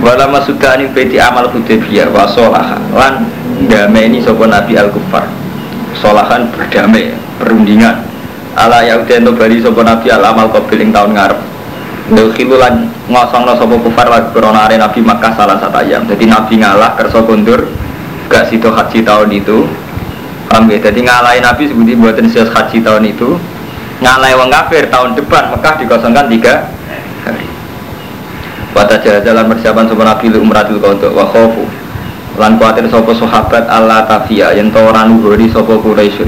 Wala masukani beti amal hudaybiyah wa solaha lan damai sopo nabi al kufar. Solahan berdamai, perundingan. Ala yaudhen bali sopo nabi al amal qabil ing tahun ngarep. Dukhilu lan ngosong sopo kufar lagi corona nabi Makkah salah satu ayam. Jadi nabi ngalah kerso kundur gak situ haji tahun itu. Paham ya? Jadi ngalahin Nabi sebutin buatan sias haji tahun itu. Ngalahin wong kafir tahun depan Mekah dikosongkan tiga hari. Wata jalan persiapan sopan Nabi umratul kodok wa khofu Lan kuatir sopo sahabat Allah tafiyah Yang toran uhuri sopo Quraisyun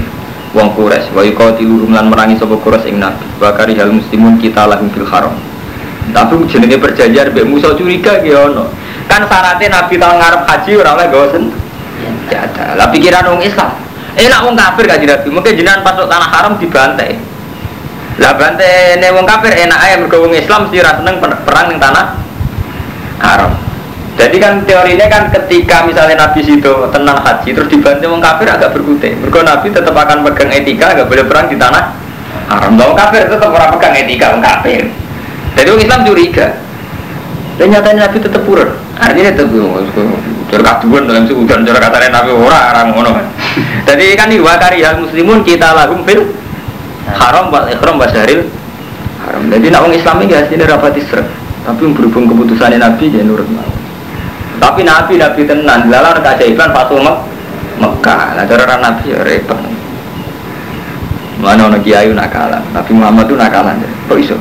Wong Quraisy. Wa yuqatiluhum lan merangi sopo Quraisy ing Nabi. Wa hal muslimun kita lahum fil haram. Tapi jenenge perjanjian Mbak Musa curiga ki ono. Kan syaratnya Nabi tahun ngarep haji ora oleh gawa senjata. Lah pikiran wong Islam Enak wong kafir kan Nabi, mungkin jenengan pasok tanah haram dibantai. Lah bantai ne wong kafir enak aja wong Islam mesti ra seneng perang ning tanah haram. Jadi kan teorinya kan ketika misalnya Nabi situ tenang haji terus dibantai wong kafir agak berkutik. Mergo Nabi tetap akan pegang etika agak boleh perang di tanah haram. Wong kafir tetap orang pegang etika wong kafir. Jadi wong Islam curiga. Dan nyatanya Nabi tetap purun. Artinya tetap Cara kaduan dalam seudan cara katanya nabi ora orang ngono. Jadi kan ini wakari hal muslimun kita lagu fil haram wal ikhram basyaril haram. Jadi nak orang Islam ini hasilnya rapat isra. Tapi berhubung keputusan nabi ya nurut mau. Tapi nabi nabi tenan lalar keajaiban Fatul Mek Mekah. Nah cara nabi ya repot. Mana orang kiai nakalan, tapi Muhammad itu nakalan. Kok iso?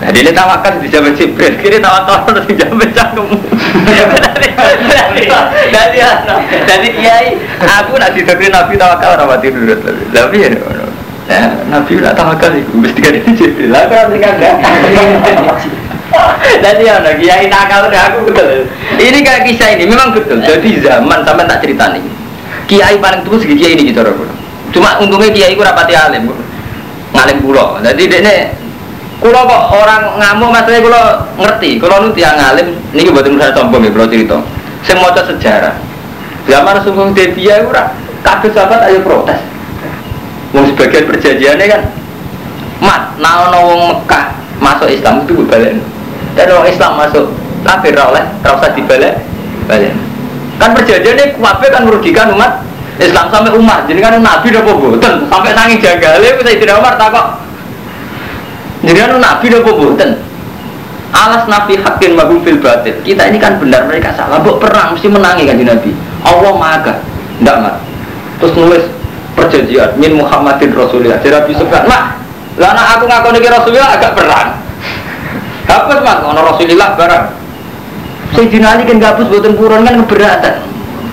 Nah, dia tawakan di zaman Jibril, kiri tawakal terus di zaman cangkem. Jadi, jadi kiai, aku nak didokter Nabi tawakal rawat tidur Tapi ya, nah, Nabi nak tawakal itu mesti kan itu Jibril. Lah kan kan Jadi ya, kiai nakal aku betul. Ini kayak kisah ini memang betul. Jadi zaman sampai tak cerita nih. Kiai paling tua segi kiai ini gitu Cuma untungnya kiai itu rapati alim, ngalim pulau. Jadi dia Kulo kok orang ngamuk maksudnya kulo ngerti, kulo nu tiang ngalim, ini buat saya sombong ya, kulo cerita. Saya mau sejarah. Zaman Rasulullah Debia itu ora kabeh sahabat ayo protes. Wong sebagian perjanjiannya kan mat nah wong Mekah masuk Islam itu balik. Dan orang Islam masuk kafir oleh ora dibalik balik. Kan perjanjiannya kuwabe kan merugikan umat Islam sampai Umar. Jadi kan Nabi udah boboten sampai nangis jagale saya tidak Umar takok jadi anu nabi apa boten? Alas nabi hakin magum fil batil. Kita ini kan benar mereka salah. Buk perang mesti menangi kan nabi. Allah maha Tidak mat. Terus nulis perjanjian min Muhammadin Rasulullah. Jadi Nabi Sufyan, mak, lah aku ngaku nih Rasulullah agak perang. Hapus mak, ono Rasulullah barang. Sayyidina Ali kan gabus kurun kan keberatan.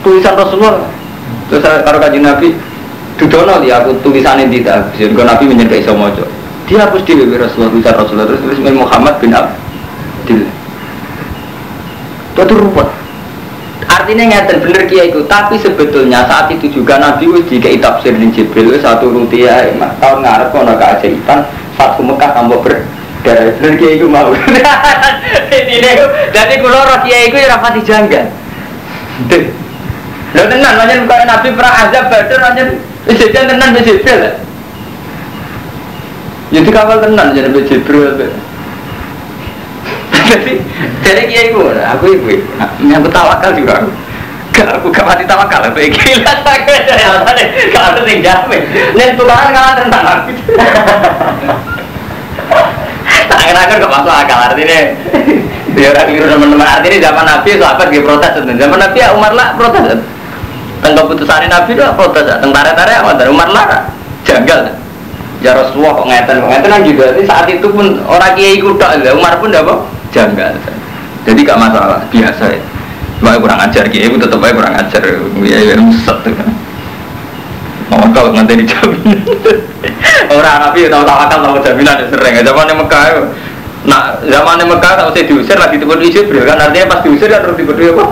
Tulisan Rasulullah. Terus kalau kaji Nabi, Dudono dia aku tulisan ini tidak. Jadi Nabi menyertai semua dia hapus di Rasulullah bisa Rasulullah terus tulis Muhammad bin Abdul. Itu ruwet. Artinya ngeten bener kia itu. Tapi sebetulnya saat itu juga Nabi wis jika tafsir di Jibril satu ruti ya tahun ngarep kono keajaiban satu Mekah tambah ber dari bener kia itu mau. Ini jadi kalau roh kia itu ya rapati janggal. Lalu tenan, macam bukan Nabi perang azab badar, Bisa tenan bisa Jibril Ya kawal tenan jadi be Jibril. Jadi dari kiai gue, aku ibu, yang tawakal juga. Gak aku gak mati tawakal, apa gila sakit. Kalau sing jamin, nen tukaran kalah tentang aku. Tangan-tangan gak masuk akal artinya. Ya orang keliru teman-teman artinya zaman Nabi sahabat dia protes zaman Nabi ya Umar lah protes. Tentang keputusan Nabi itu protes. Tentang tarik-tarik Umar lah janggal ya Rasulullah kok ngeten kok ngeten kan juga ini saat itu pun orang kiai kuda Umar pun apa janggal jadi gak masalah biasa ya Makanya kurang ajar, kiai itu tetap aja kurang ajar. Ya, ya, muset tuh. Mau kalau nanti dijamin. Orang Nabi tahu tawakal tahu jaminan ya sering. Zaman Mekah, ya. nah zaman Mekah tak usah diusir lagi tiba di Jibril kan artinya pas diusir kan terus tiba apa?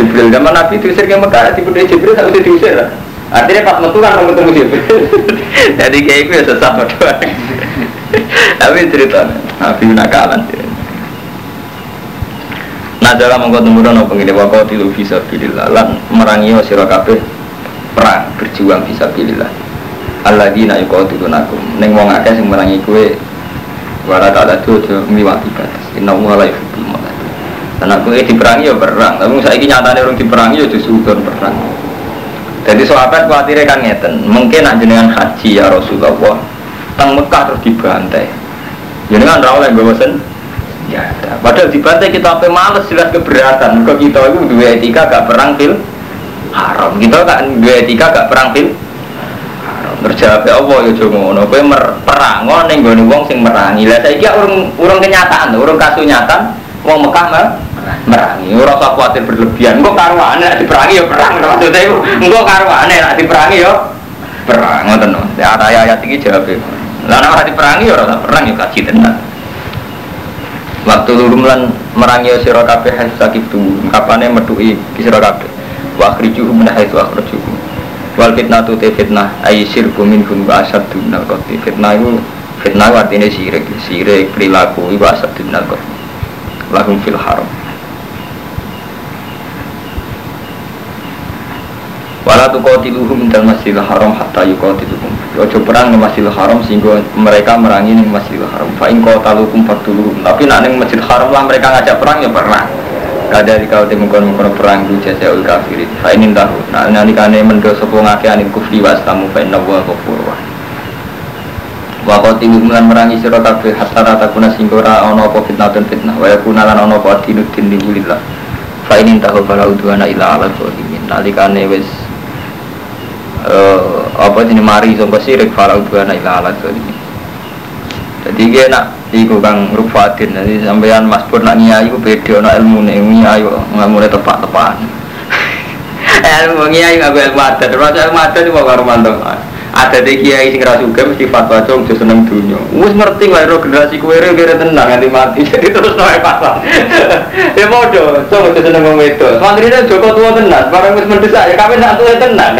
Jibril zaman Nabi diusir ke Mekah tiba Jibril usah diusir lah. Artinya pas metu kan mau ketemu Jibril. Jadi kayak ya sesat doang. Tapi cerita Nabi nakalan. Nah dalam mengkau temurun apa ini wakau tilu bisa pilih lan merangi sira kabeh perang berjuang bisa pilih Allah di nak kau tilu nakum neng wong akeh sing merangi kue tak ada tuh miwati batas inna wala yuhibbul mu'tadin dan aku ini diperangi ya perang tapi saya ini nyatanya orang diperangi ya justru perang jadi sahabat khawatirnya kan ngeten mungkin nak jenengan haji ya Rasulullah tang Mekah terus dibantai jenengan rawol yang bosen ya ada. Padahal dibantai kita apa males jelas keberatan. Kok kita itu dua etika gak perang fil haram. Kita gak dua etika gak perang fil haram. Terjawab Allah ya jomo ngono. Kowe perang ning gone wong sing merangi. Lah saiki urung urung kenyataan, urung kasunyatan wong Mekah mah merangi. Ora usah kuatir berlebihan. Engko karuane nek diperangi ya perang. Maksudnya itu engko karuane nek diperangi ya perang ngoten. Ya ayat iki jawab. Lah nek ora diperangi ya ora perang ya kaji tenan waktu lurum lan merangi sira kabeh sakit tu kapane medui sira kabeh wa akhrijuhu min haitsu akhrajuhu wal fitnatu te fitnah ay sirku minhum wa asaddu minal qatl fitnah itu fitnah artinya sirik sirik perilaku itu asaddu minal qatl lahum fil haram wala tuqatiluhum dal masjidil haram hatta yuqatiluhum. Ojo perang di masjidil haram sehingga mereka merangi di masjidil haram. Fa in qatalukum fatuluhum tapi nak ning masjidil haram lah mereka ngajak perang ya perang. Kada di kau temu kono perang du jasa ul kafirin. Fa inin tahu nah nalikane mendo sapa ngake anil kufri was tamu fa inna wa ghafur wa wa qatiluhum lan merangi sira kabeh hatta rata kuna sehingga ora ana apa dan fitnah wa yakuna lan ana apa dinud din lillah fa inin tahu fala udwana ila ala zalimin. Nalikane wis uh, apa jenis mari sangka sirik falau dua naik lalat ini jadi dia nak iku kang rufatin jadi sampean mas pur nak nyai ku beda nak ilmu nih nyai ilmu nih tepat tepat ilmu nyai nggak ilmu adat terus ilmu adat itu baru mantap ada deh kiai sing rasu juga mesti fatwa cung tuh seneng dunia mus ngerti lah roh generasi kue re kira tenang nanti mati jadi terus naik pasang ya bodoh cung tuh seneng ngomong itu santri dan joko tua tenang barang mus mendesak ya kami nak tua tenang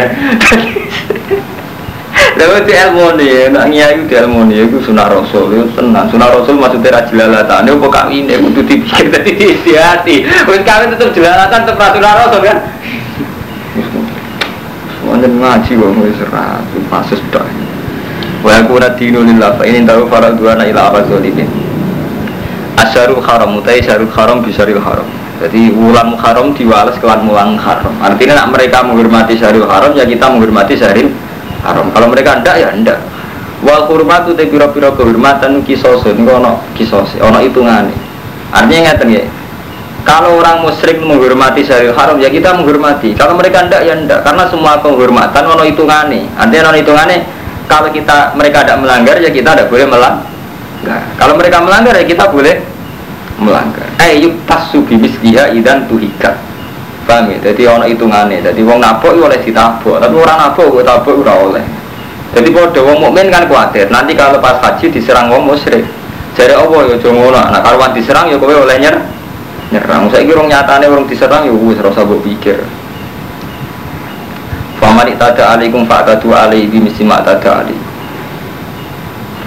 Lalu di ilmu nih, nak ngiayu di ilmu nih, itu sunnah rasul, itu tenang. Sunnah rasul maksudnya rajilalatan, itu kok kawin ini, itu dipikir tadi di hati. Terus kawin tetap jelalatan, tetap rasulullah rasul kan? Wonten ngaji wong wis ora pasus tok. Wa aku ora dinu lillah fa ini tahu para dua na ila apa zalimin. Asyarul haram utai syarul haram bisaril haram. Jadi wulan haram diwales kelan mulang haram. Artinya nak mereka menghormati syarul haram ya kita menghormati syaril haram. Kalau mereka ndak ya ndak. Wal hurmatu te pira-pira kehormatan kisosun ono kisos ono hitungane. Artinya ngeten ya. Kalau orang musyrik menghormati syaril haram ya kita menghormati. Kalau mereka ndak ya ndak karena semua penghormatan ono hitungane. Artinya ono hitungane kalau kita mereka tidak melanggar ya kita tidak boleh melanggar. Kalau mereka melanggar ya kita boleh melanggar. Eh yuk tasu bibis dia idan tuhikat. Paham ya? Jadi ono hitungane. Jadi wong nabok itu oleh ditabok, tapi orang nabok gue tabok ora oleh. Jadi kalau wong mukmin kan khawatir nanti kalau pas haji diserang wong musyrik. Jadi apa ya jangan ngono. Nah kalau diserang ya kowe oleh nyer nyerang. Saya kira nyatane orang diserang ya wis rasa mbok pikir. Faman tada alaikum fa'tadu alaihi bimisi ma tada alaihi.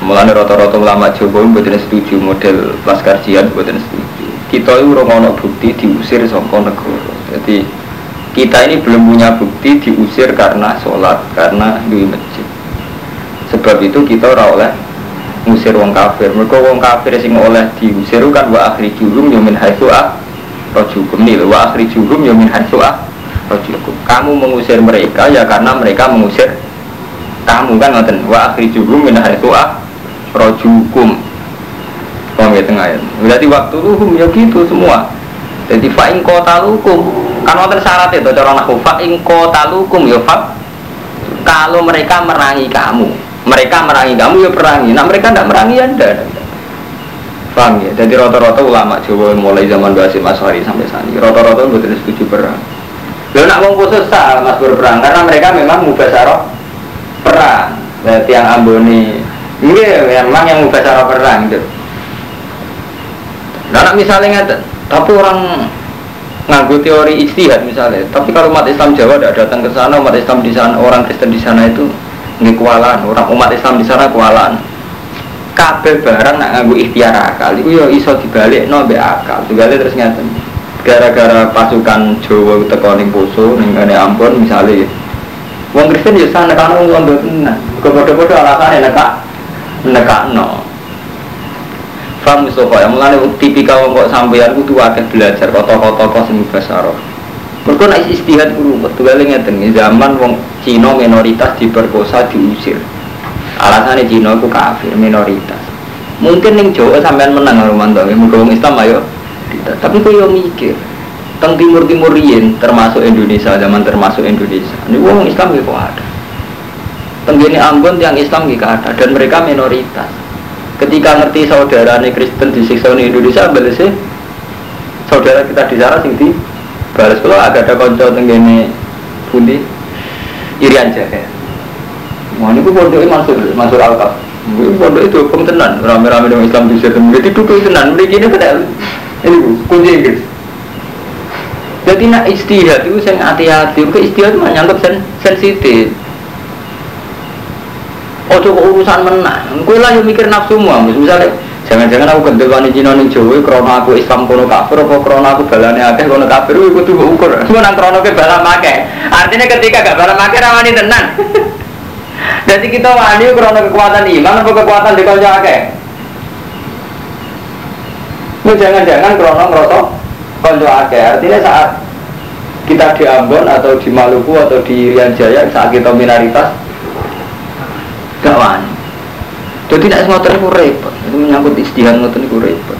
Mulane rata-rata ulama Jawa mboten setuju model laskar jihad mboten setuju. Kita itu ora ono bukti diusir saka negara. Jadi kita ini belum punya bukti diusir karena sholat, karena di masjid. Sebab itu kita ora oleh ngusir wong kafir. Mereka wong kafir sing oleh diusir kan wa akhri jurum yamin haitsu ah rojukum nih wa akhri jurum yamin haitsu ah rojukum. Kamu mengusir mereka ya karena mereka mengusir kamu kan ngoten wa akhri jurum min haitsu ah rojukum. Paham ya tengah ya? Berarti waktu luhum ya gitu semua. Jadi fa'in kota lukum kan wonten syarat itu cara nahu fa'in kota lukum ya fa kalau mereka merangi kamu mereka merangi kamu ya perangi nah mereka tidak merangi anda Paham ya? Jadi rata-rata ulama Jawa mulai zaman Basim Ashari sampai saat rata-rata betul setuju perang. Lo nak mau khusus sah mas berperang karena mereka memang mubasaro perang. Berarti yang Amboni ini memang yang mubasaro perang gitu. Nah, nak misalnya tapi orang nganggu teori istihad misalnya. Tapi kalau umat Islam Jawa tidak datang ke sana, umat Islam di sana, orang Kristen di sana itu nggak kualan, orang umat Islam di sana kualan kabeh barang nak nganggo ikhtiar akal iku yo iso dibalik no be akal dibalik terus ngeten gara-gara pasukan Jawa teko ning poso ning kene Ambon misalnya Wong Kristen ya sana kan wong londo tenan. Kebodo-bodo alasane nekak nekakno. Faham Mustafa ya mulane tipikal wong kok sampeyan kudu akeh belajar kota-kota sing basaro. Mergo nek istihad kudu tugale ngeten zaman wong Cina minoritas diperkosa diusir. Alasannya Cina itu kafir minoritas. Mungkin yang Jawa sampean menang Romanto ya mungkin Islam ayo. Tapi kau yang mikir teng timur timur rien termasuk Indonesia zaman termasuk Indonesia. Ini wong Islam gitu ada. Tenggini Ambon yang Islam gitu ada. Dan mereka minoritas. Ketika ngerti saudara nih Kristen disiksa di Indonesia sih. Saudara kita di sana sing di balas. Kalau agak ada konco tenggini pundi Irian Jaya Wah ini pondoknya masuk masuk alkaf. Ini pondok itu hukum tenan. Rame-rame dengan Islam di sini. Jadi duduk tenan. Mereka ini kan ini kunci Inggris. Jadi nak istihad itu saya hati-hati. Ke istihad itu menyangkut sen sensitif. Coba urusan menang. Kue lah yang mikir nafsu semua. Misalnya jangan-jangan aku gendel wani Cina ning Jawa krana aku Islam kono kafir apa krana aku balane akeh kono kafir iku kudu ukur. Mun krana ke balam akeh. Artinya ketika gak balam akeh rawani tenan. Jadi kita wani karena kekuatan iman atau kekuatan di kolja akeh? Ini jangan-jangan karena ngerosok kolja akeh. Artinya saat kita di Ambon atau di Maluku atau di Rian Jaya saat kita minoritas gak wani. Jadi tidak semua itu repot. Itu menyangkut istihad ngoten itu repot.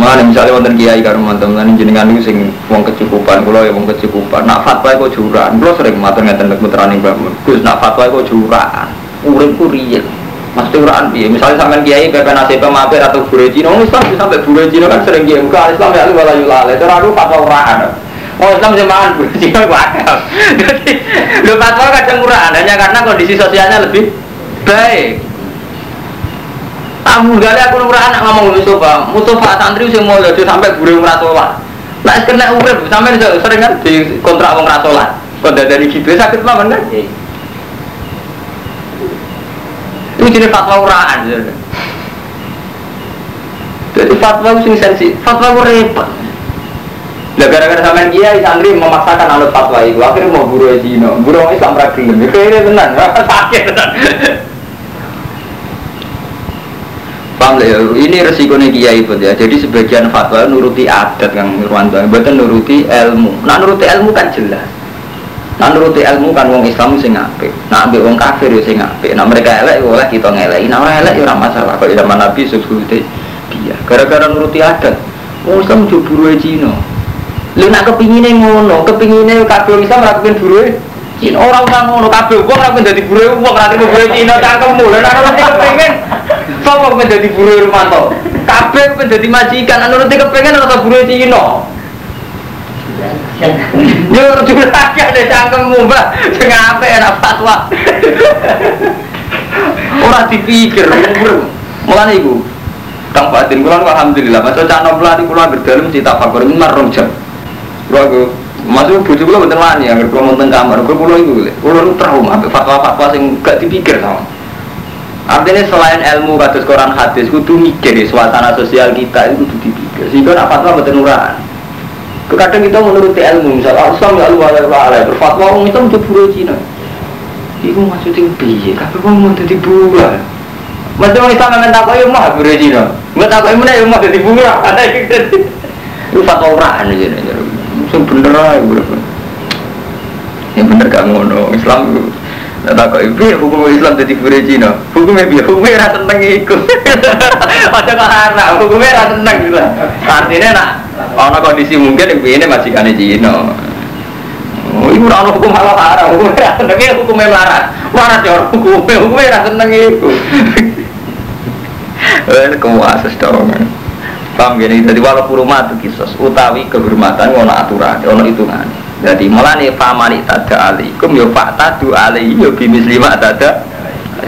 Mana misalnya wonten kiai karo mantan jenengan niku sing wong kecukupan, kula ya wong kecukupan. Nak fatwa iku jurakan. Kula sering matur ngeten nek putrane Mbah Mun. Gus nak fatwa iku jurakan. Uripku riyen. Mesti uraan piye? Misalnya sampean kiai pepe nasib mampir atau bure Cina, wong Islam sampai bure Cina kan sering kiai muka Islam ya wala yulale. Terus aku fatwa uraan. Oh Islam jemaah bure Cina ku akal. Jadi lu fatwa kadang uraan hanya karena kondisi sosialnya lebih baik. Tamu gale aku ora anak ngomong Mustafa. Mustafa santri sing mulya sampai guru ora salat. Lah kena urip sampai sering kan di kontrak wong ora salat. Kok dari gitu sakit mawon kan? Ini jenis fatwa uraan. Jadi fatwa sing sensi, fatwa ku repot. Lah gara-gara sampean kiai santri memaksakan anut fatwa itu, akhirnya mau guru Cina, guru Islam ra gelem. Kene tenan, sakit tenan. Paham ya? Ini resikonya kiai pun ya. Jadi sebagian fatwa nuruti adat yang Nurwanto, bukan nuruti ilmu. Nah nuruti ilmu kan jelas. Nah nuruti ilmu kan wong Islam sing apik. Nah ambil wong kafir ya sing apik. Nah mereka elek ya oleh kita ngelek. Nah orang elek ya ora masalah. Kalau zaman Nabi subsidi dia. Gara-gara nuruti adat. Wong Islam jo buruhe Cina. Lu nak kepingine ngono, kepingine kabeh Islam ora kepengin buruhe Cina orang orang ngono kabeh wong ora menjadi buruhe wong ora buruhe Cina cangkemmu. Kepengin Sopo menjadi buruh Rumanto? Kabeh menjadi majikan, anu nanti kepengen rasa buruh Cina. Yo lagi ada cangkemmu, Mbak. Sing apik enak fatwa. Ora dipikir, mulane iku. Kang Fatin kula alhamdulillah, masa cak nom lali kula berdalem cita fakir marung jam. Kula masuk bojo kula mboten wani, anggere kula wonten kamar, kula kula iku kula trauma fatwa-fatwa sing gak dipikir sama. Artinya selain ilmu kados Quran hadis kudu mikir ya, suasana sosial kita itu kudu dipikir. Sehingga nak fatwa mboten uraan. Kadang kita menuruti ilmu, misal Islam ya Allah ala berfatwa orang itu untuk buru Cina. Iku maksudnya piye? Tapi kok mau jadi buruh? Mesti orang Islam tak kau mah buru Cina. Nggak tak kau mana yang mau jadi buruh? Ada gitu. Itu fatwa uraan aja nih. Sing bener aja bener. Yang bener gak ngono. Islam Nah, tak kok ibu hukum Islam jadi gure Cina. Hukumnya biar hukumnya rasa seneng ikut. Ada kok anak hukumnya rasa seneng gitu. Artinya nak ono kondisi mungkin ibu ini masih kane Cina. Oh, ibu orang hukum halal haram, hukumnya rasa seneng hukumnya melarat. Melarat ya hukumnya hukumnya rasa seneng ikut. Eh, kuasa dorongan. Paham gini, jadi walau rumah itu kisos utawi kehormatan ono aturan, ono hitungan. Jadi mulane famani tada alaikum yo fatadu alaihi yo bimis lima tada.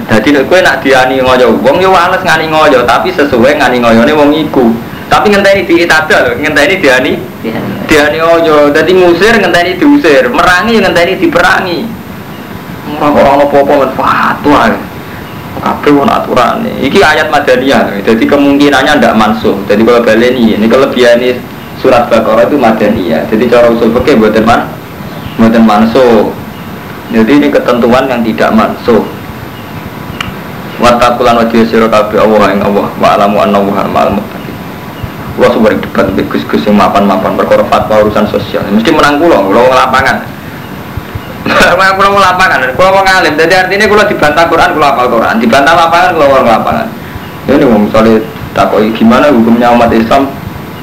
Jadi nek kowe nak diani ngoyo wong yo wales ngani ngoyo, tapi sesuai ngani ngoyone wong iku. Tapi ngenteni diitada lho, ngenteni diani diani ngoyo. Dadi ngusir ngenteni diusir, merangi ngenteni diperangi. Ora ora apa-apa men fatwa. Kabeh ono aturane. Iki ayat Madaniyah. Jadi kemungkinannya ndak mansuh. Jadi kalau baleni ini kelebihan ini surat Baqarah itu Madaniyah. Jadi cara usul fikih mboten man mboten mansuh. Jadi ini ketentuan yang tidak mansuh. Watakulan wajib sira kabeh Allah ing Allah wa alamu anna wa ma'al muttaqin. Wah sumber debat Gus-gus sing mapan-mapan perkara fatwa urusan sosial. Mesti menang kula wong lapangan. Memang kula wong lapangan, kula wong alim. Jadi artinya kula dibantah Quran, kula hafal Quran. Dibantah lapangan, kula wong lapangan. Ini wong misalnya takoi gimana hukumnya umat Islam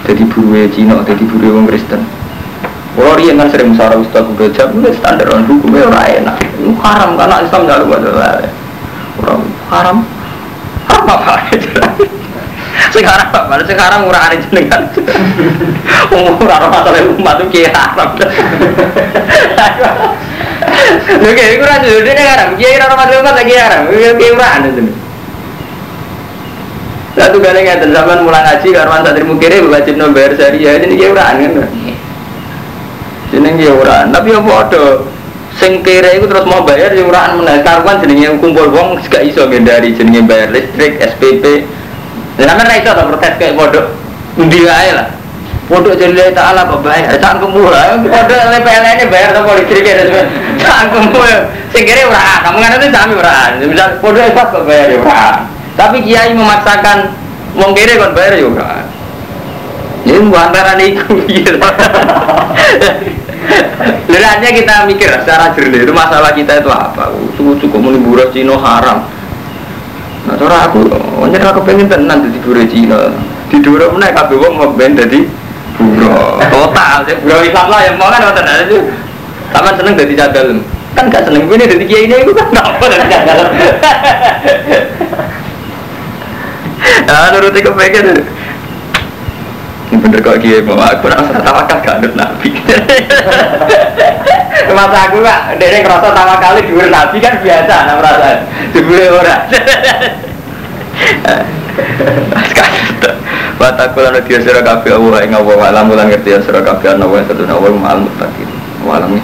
jadi buruwe Cina, jadi buruwe wong Kristen. Kalau dia kan sering musara Ustaz udah jam, udah standar on hukumnya orang enak. Itu haram karena Islam tidak lupa Orang haram, haram apa? sekarang apa? Sekarang murah hari jenengan. Umur orang masalah umat itu kiai haram. Oke, rasa dulu dia haram. Kiai orang masalah lagi haram. Kiai murah ada. Satu kali nggak zaman mulai ngaji karwan santri mukire wajib nomor syariah ini kiai murah kan. Jeneng kiai murah. Tapi apa ada? Sing kere itu terus mau bayar yang murah meneh karuan jenenge kumpul wong gak iso ngendari jenenge bayar listrik, SPP, namanya ra iso to protes kayak bodoh. Undi lah. Bodoh jadi ta'ala apa bayar? Cangkem murah. Bodoh LPLN ini bayar sama listrik ya. Cangkem murah. Sing kere ora, kamu kan itu sami ora. Misal bodoh kok bayar ya ora. Tapi kiai memaksakan wong kere kon bayar ya ora. Ini antara niku gitu. Kita mikir secara jernih itu masalah kita itu apa? Cukup cukup muni buruh Cina haram. Nah, cara aku, hanya aku pengen tenan jadi buruh Cina. Di dua mana kabeh wong mau ben jadi buruh. Total, buruh Islam lah yang mau kan wonten itu. Taman seneng jadi cadal. Kan gak seneng ini jadi kiai ini itu kan apa jadi cadal. Nah, nuruti kepengen. Ini bener kok kiai mau aku rasa tawakal gak ada nabi. Masa aku kak, dia ngerasa tawakal di nabi kan biasa, nah merasa dibeli orang. Wataku lan dia sira kabeh Allah ing Allah alam lan ngerti sira kabeh ana wa satuna wa ma'al muttaqin. Wa alam